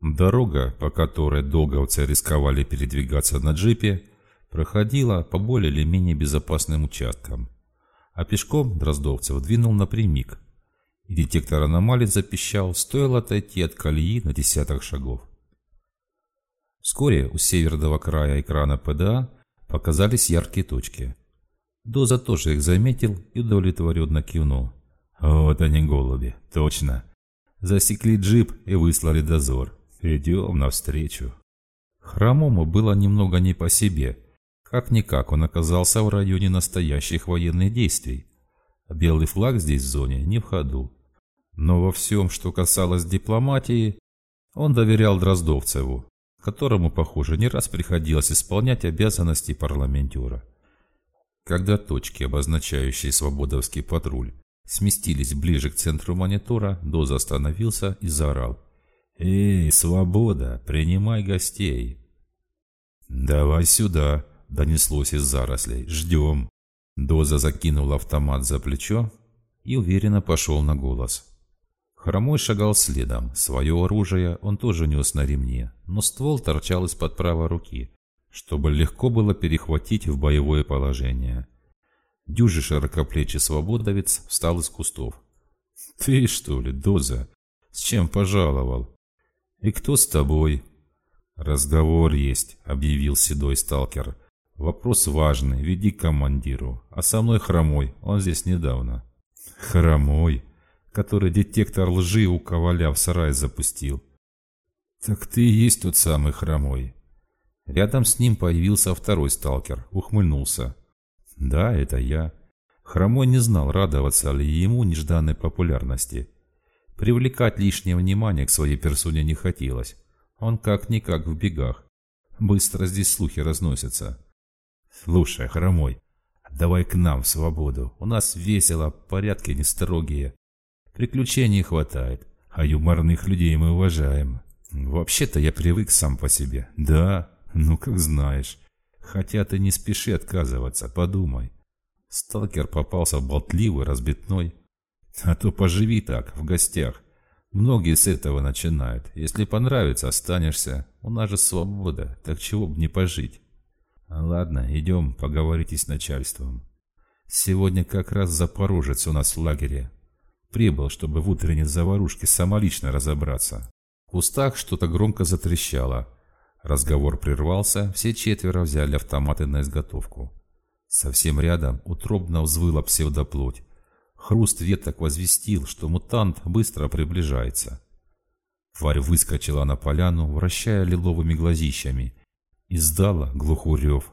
Дорога, по которой долговцы рисковали передвигаться на джипе, проходила по более или менее безопасным участкам. А пешком Дроздовцев двинул напрямик, и детектор аномалий запищал, стоило отойти от колеи на десяток шагов. Вскоре у северного края экрана ПДА показались яркие точки. Доза тоже их заметил и удовлетворенно кивнул. Вот они голуби, точно. Засекли джип и выслали дозор. Идем навстречу. Хромому было немного не по себе. Как-никак он оказался в районе настоящих военных действий. Белый флаг здесь в зоне не в ходу. Но во всем, что касалось дипломатии, он доверял Дроздовцеву, которому, похоже, не раз приходилось исполнять обязанности парламентера. Когда точки, обозначающие свободовский патруль, сместились ближе к центру монитора, Доза остановился и заорал. «Эй, свобода, принимай гостей!» «Давай сюда!» — донеслось из зарослей. «Ждем!» Доза закинул автомат за плечо и уверенно пошел на голос. Хромой шагал следом. Свое оружие он тоже нес на ремне, но ствол торчал из-под правой руки, чтобы легко было перехватить в боевое положение. Дюжий широкоплечий свободовец встал из кустов. «Ты, что ли, Доза? С чем пожаловал? И кто с тобой?» «Разговор есть», — объявил седой сталкер. «Вопрос важный, веди к командиру. А со мной хромой, он здесь недавно». «Хромой?» который детектор лжи у коваля в сарай запустил. «Так ты и есть тот самый хромой». Рядом с ним появился второй сталкер, ухмыльнулся. «Да, это я». Хромой не знал, радоваться ли ему нежданной популярности. Привлекать лишнее внимание к своей персоне не хотелось. Он как-никак в бегах. Быстро здесь слухи разносятся. «Слушай, Хромой, давай к нам в свободу. У нас весело, порядки не строгие. Приключений хватает, а юморных людей мы уважаем. Вообще-то я привык сам по себе. Да, ну как знаешь. Хотя ты не спеши отказываться, подумай. Сталкер попался болтливый, разбитной. А то поживи так, в гостях. Многие с этого начинают. Если понравится, останешься. У нас же свобода, так чего бы не пожить. Ладно, идем, поговорите с начальством. Сегодня как раз запорожец у нас в лагере. Прибыл, чтобы в утренней заварушке самолично разобраться. В кустах что-то громко затрещало. Разговор прервался, все четверо взяли автоматы на изготовку. Совсем рядом утробно взвыла псевдоплоть. Хруст веток возвестил, что мутант быстро приближается. Тварь выскочила на поляну, вращая лиловыми глазищами. Издала глухой рев.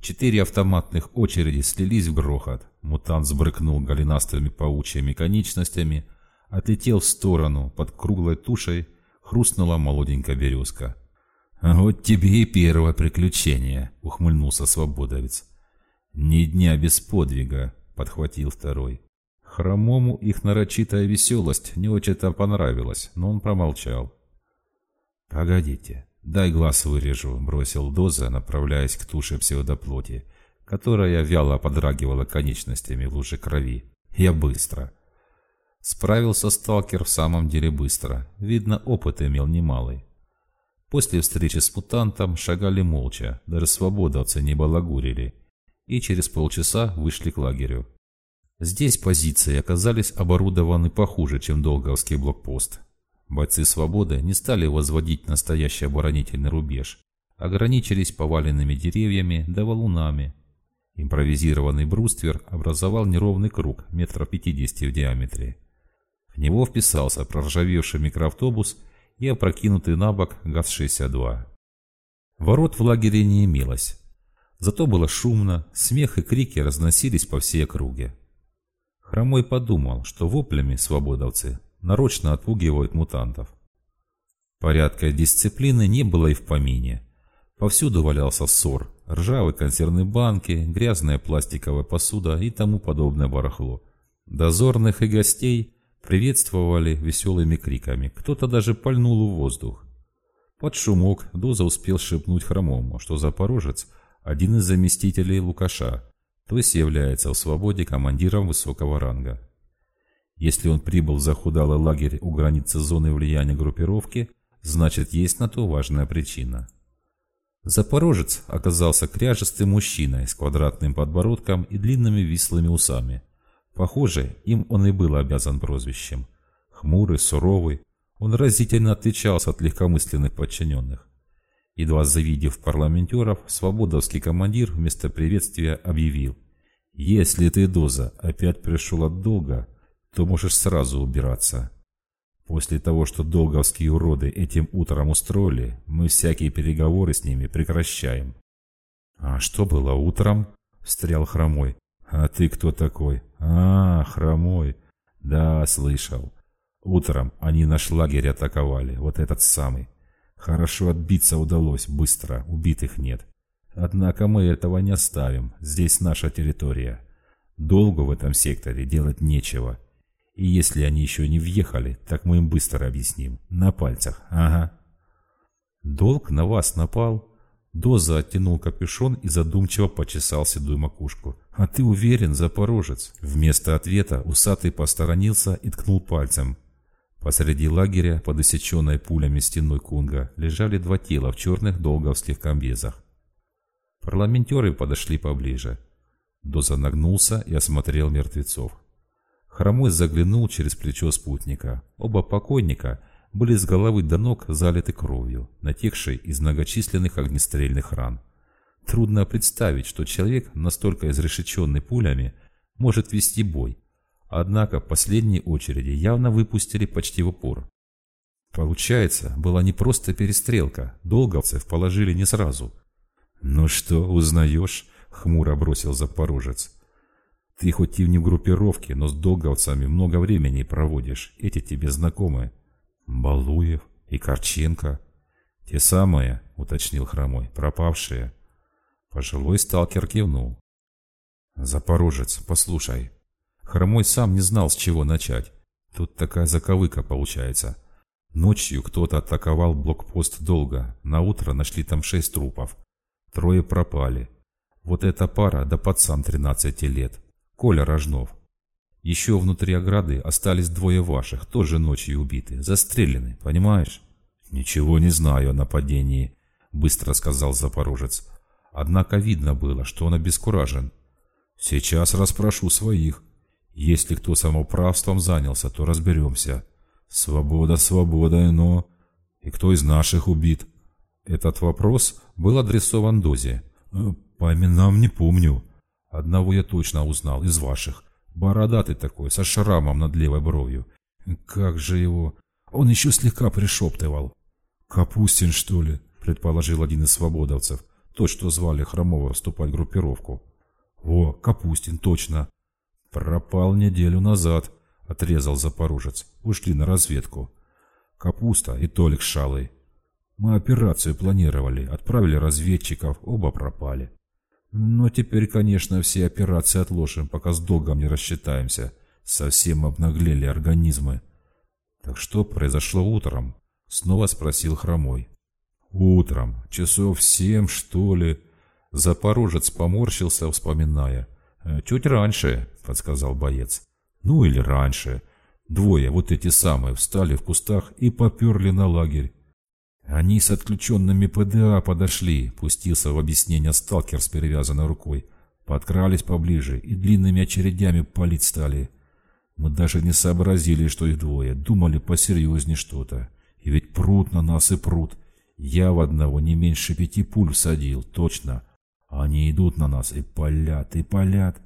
Четыре автоматных очереди слились в грохот. Мутант сбрыкнул голенастыми паучьими конечностями, отлетел в сторону, под круглой тушей хрустнула молоденькая березка. «Вот тебе и первое приключение», — ухмыльнулся свободовец. «Ни дня без подвига», — подхватил второй. Хромому их нарочитая веселость не очень-то понравилась, но он промолчал. «Погодите, дай глаз вырежу», — бросил Доза, направляясь к туше псевдоплоти которая вяло подрагивала конечностями в луже крови. Я быстро. Справился сталкер в самом деле быстро. Видно, опыт имел немалый. После встречи с мутантом шагали молча, даже свободовцы не балагурили. И через полчаса вышли к лагерю. Здесь позиции оказались оборудованы похуже, чем Долговский блокпост. Бойцы свободы не стали возводить настоящий оборонительный рубеж. Ограничились поваленными деревьями да валунами, Импровизированный бруствер образовал неровный круг метров 50 в диаметре. В него вписался проржавевший микроавтобус и опрокинутый на бок ГАЗ-62. Ворот в лагере не имелось. Зато было шумно, смех и крики разносились по всей округе. Хромой подумал, что воплями свободовцы нарочно отпугивают мутантов. Порядка и дисциплины не было и в помине. Повсюду валялся ссор, ржавые консервные банки, грязная пластиковая посуда и тому подобное барахло. Дозорных и гостей приветствовали веселыми криками, кто-то даже пальнул в воздух. Под шумок Доза успел шепнуть Хромому, что Запорожец – один из заместителей Лукаша, то есть является в свободе командиром высокого ранга. Если он прибыл в захудалый лагерь у границы зоны влияния группировки, Значит, есть на то важная причина. Запорожец оказался кряжестым мужчиной с квадратным подбородком и длинными вислыми усами. Похоже, им он и был обязан прозвищем. Хмурый, суровый, он разительно отличался от легкомысленных подчиненных. Едва завидев парламентеров, свободовский командир вместо приветствия объявил. «Если ты, Доза, опять пришел от долга, то можешь сразу убираться. После того, что долговские уроды этим утром устроили, мы всякие переговоры с ними прекращаем». «А что было утром?» — встрял Хромой. «А ты кто такой?» «А, Хромой. Да, слышал. Утром они наш лагерь атаковали, вот этот самый. Хорошо отбиться удалось, быстро, убитых нет. Однако мы этого не оставим, здесь наша территория. Долго в этом секторе делать нечего. И если они еще не въехали, так мы им быстро объясним. На пальцах, ага. Долг на вас напал? Доза оттянул капюшон и задумчиво почесал седую макушку. «А ты уверен, запорожец?» Вместо ответа усатый посторонился и ткнул пальцем. Посреди лагеря, под иссеченной пулями стеной Кунга, лежали два тела в черных долговских комбезах. Парламентеры подошли поближе. Доза нагнулся и осмотрел мертвецов. Хромой заглянул через плечо спутника. Оба покойника были с головы до ног залиты кровью, натекшей из многочисленных огнестрельных ран. Трудно представить, что человек, настолько изрешеченный пулями, может вести бой, Однако последние очереди явно выпустили почти в упор. Получается, была не просто перестрелка, долговцев положили не сразу. «Ну что, узнаешь?» — хмуро бросил запорожец. «Ты хоть и не в группировке, но с долговцами много времени проводишь. Эти тебе знакомы. Балуев и Корченко». «Те самые», — уточнил Хромой, — «пропавшие». Пожилой сталкер кивнул. «Запорожец, послушай, Хромой сам не знал, с чего начать. Тут такая заковыка получается. Ночью кто-то атаковал блокпост долго. На утро нашли там шесть трупов. Трое пропали. Вот эта пара, да пацан 13 лет. Коля Рожнов. Еще внутри ограды остались двое ваших, тоже ночью убиты, застрелены, понимаешь? Ничего не знаю о нападении, быстро сказал Запорожец. Однако видно было, что он обескуражен. Сейчас расспрошу своих. Если кто самоуправством занялся, то разберемся. Свобода, свобода, но... И кто из наших убит? Этот вопрос был адресован Дозе. Э, по именам не помню. Одного я точно узнал, из ваших. Бородатый такой, со шрамом над левой бровью. Как же его... Он еще слегка пришептывал. «Капустин, что ли?» – предположил один из свободовцев. Тот, что звали Хромова вступать в группировку. «О, Капустин, точно. «Пропал неделю назад», — отрезал запорожец. «Ушли на разведку. Капуста и Толик Шалый. Мы операцию планировали, отправили разведчиков, оба пропали. Но теперь, конечно, все операции отложим, пока с долгом не рассчитаемся. Совсем обнаглели организмы». «Так что произошло утром?» — снова спросил Хромой. «Утром. Часов семь, что ли?» Запорожец поморщился, вспоминая. «Э, «Чуть раньше», — подсказал боец. «Ну или раньше. Двое, вот эти самые, встали в кустах и поперли на лагерь. Они с отключенными ПДА подошли, пустился в объяснение сталкер с перевязанной рукой. Подкрались поближе и длинными очередями палить стали. Мы даже не сообразили, что их двое, думали посерьезнее что-то. И ведь прут на нас и прут. Я в одного не меньше пяти пуль всадил, точно. Они идут на нас и палят, и палят.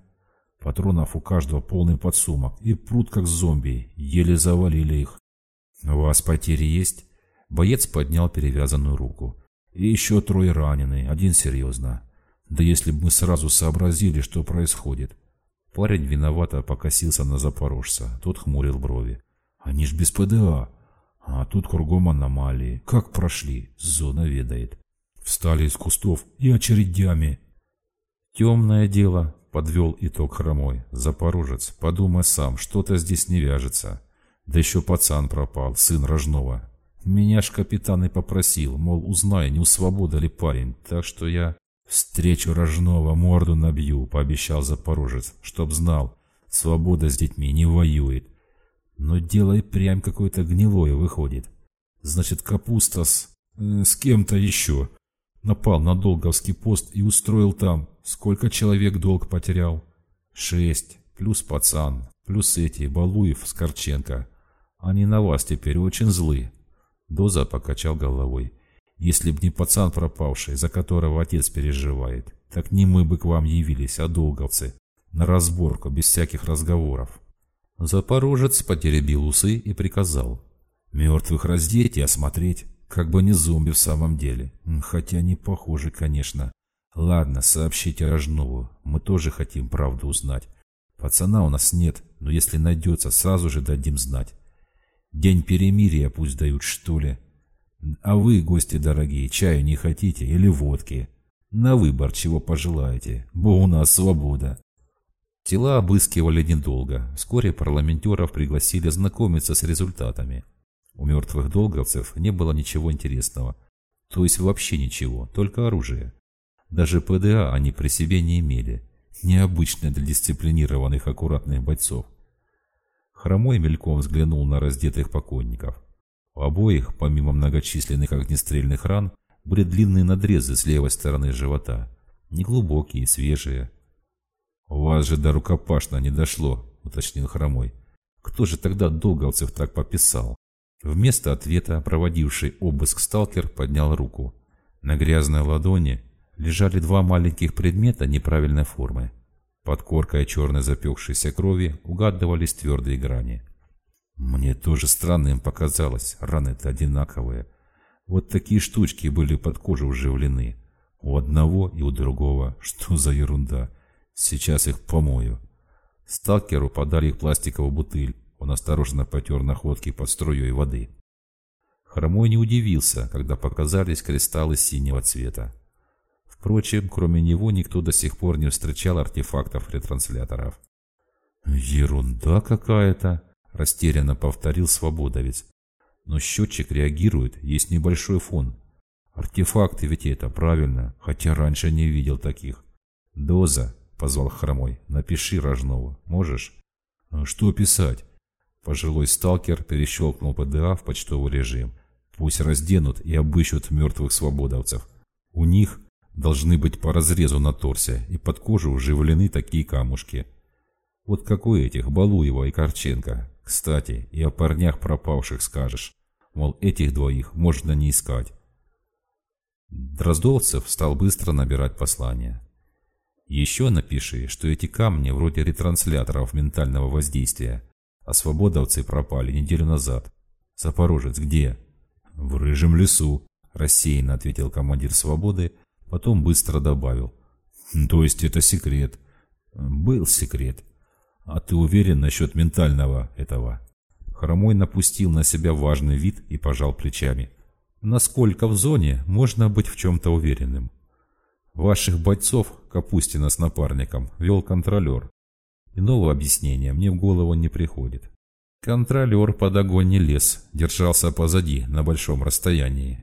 Патронов у каждого полный подсумок, и прут как зомби, еле завалили их. «У вас потери есть?» Боец поднял перевязанную руку. «И еще трое ранены, один серьезно. Да если бы мы сразу сообразили, что происходит». Парень виновато покосился на запорожца, тот хмурил брови. «Они ж без ПДА. А тут кругом аномалии. Как прошли? Зона ведает». Встали из кустов и очередями. «Темное дело», — подвел итог хромой. «Запорожец, подумай сам, что-то здесь не вяжется. Да еще пацан пропал, сын Рожнова. Меня ж капитан и попросил, мол, узнай, не у свобода ли парень, так что я...» «Встречу Рожнова, морду набью», — пообещал Запорожец, чтоб знал, свобода с детьми не воюет. Но дело и прям какое-то гнилое выходит. Значит, капуста с... Э, с кем-то еще. Напал на Долговский пост и устроил там. Сколько человек долг потерял? Шесть. Плюс пацан. Плюс эти, Балуев, Скорченко. Они на вас теперь очень злы. Доза покачал головой. Если б не пацан пропавший, за которого отец переживает, так не мы бы к вам явились, а долговцы. На разборку, без всяких разговоров. Запорожец потеребил усы и приказал. Мертвых раздеть и осмотреть. Как бы не зомби в самом деле. Хотя не похоже, конечно. Ладно, сообщите Рожнову. Мы тоже хотим правду узнать. Пацана у нас нет, но если найдется, сразу же дадим знать. День перемирия пусть дают, что ли. А вы, гости дорогие, чаю не хотите или водки? На выбор, чего пожелаете, бо у нас свобода. Тела обыскивали недолго. Вскоре парламентеров пригласили знакомиться с результатами. У мертвых долговцев не было ничего интересного. То есть вообще ничего, только оружие. Даже ПДА они при себе не имели. Необычное для дисциплинированных аккуратных бойцов. Хромой мельком взглянул на раздетых покойников. У обоих, помимо многочисленных огнестрельных ран, были длинные надрезы с левой стороны живота. Неглубокие, свежие. «У вас же до рукопашно не дошло», — уточнил Хромой. «Кто же тогда долговцев так пописал?» Вместо ответа проводивший обыск сталкер поднял руку. На грязной ладони лежали два маленьких предмета неправильной формы. Под коркой черной запекшейся крови угадывались твердые грани. Мне тоже странно им показалось, раны-то одинаковые. Вот такие штучки были под кожу уживлены. У одного и у другого. Что за ерунда? Сейчас их помою. Сталкеру подали их пластиковую бутыль. Он осторожно потер находки под струей воды. Хромой не удивился, когда показались кристаллы синего цвета. Впрочем, кроме него никто до сих пор не встречал артефактов ретрансляторов. «Ерунда какая-то!» – растерянно повторил свободовец. «Но счетчик реагирует, есть небольшой фон. Артефакты ведь это, правильно, хотя раньше не видел таких». «Доза», – позвал Хромой, – «напиши Рожнову, можешь?» «Что писать?» Пожилой сталкер перещелкнул ПДА в почтовый режим. Пусть разденут и обыщут мертвых свободовцев. У них должны быть по разрезу на торсе, и под кожу уживлены такие камушки. Вот какой этих, Балуева и Корченко. Кстати, и о парнях пропавших скажешь. Мол, этих двоих можно не искать. Дроздовцев стал быстро набирать послания. Еще напиши, что эти камни вроде ретрансляторов ментального воздействия а свободовцы пропали неделю назад. Запорожец где? В рыжем лесу, рассеянно ответил командир свободы, потом быстро добавил. То есть это секрет? Был секрет. А ты уверен насчет ментального этого? Хромой напустил на себя важный вид и пожал плечами. Насколько в зоне можно быть в чем-то уверенным? Ваших бойцов, Капустина с напарником, вел контролер. Иного объяснения мне в голову не приходит. Контролер под огонь не лез, держался позади, на большом расстоянии.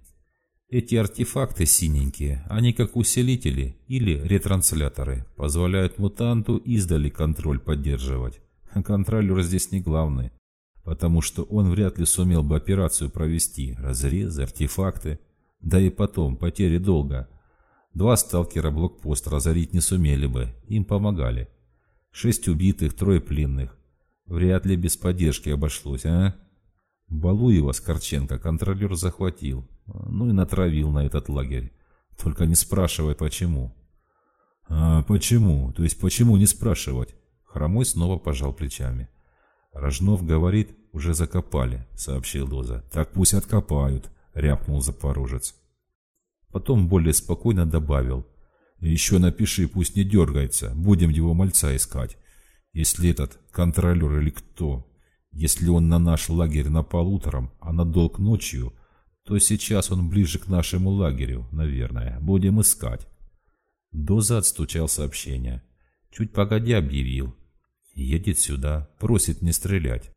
Эти артефакты синенькие, они как усилители или ретрансляторы, позволяют мутанту издали контроль поддерживать. Контролер здесь не главный, потому что он вряд ли сумел бы операцию провести, разрезы, артефакты, да и потом, потери долга. Два сталкера блокпост разорить не сумели бы, им помогали. Шесть убитых, трое пленных. Вряд ли без поддержки обошлось, а? Балуева с Корченко контролер захватил, ну и натравил на этот лагерь. Только не спрашивай, почему. А почему? То есть почему не спрашивать? Хромой снова пожал плечами. Рожнов говорит, уже закопали, сообщил Доза. Так пусть откопают, рявкнул запорожец. Потом более спокойно добавил. Еще напиши, пусть не дергается. Будем его мальца искать. Если этот контролер или кто, если он на наш лагерь напал утром, а на долг ночью, то сейчас он ближе к нашему лагерю, наверное. Будем искать. Доза отстучал сообщение. Чуть погодя объявил. Едет сюда, просит не стрелять.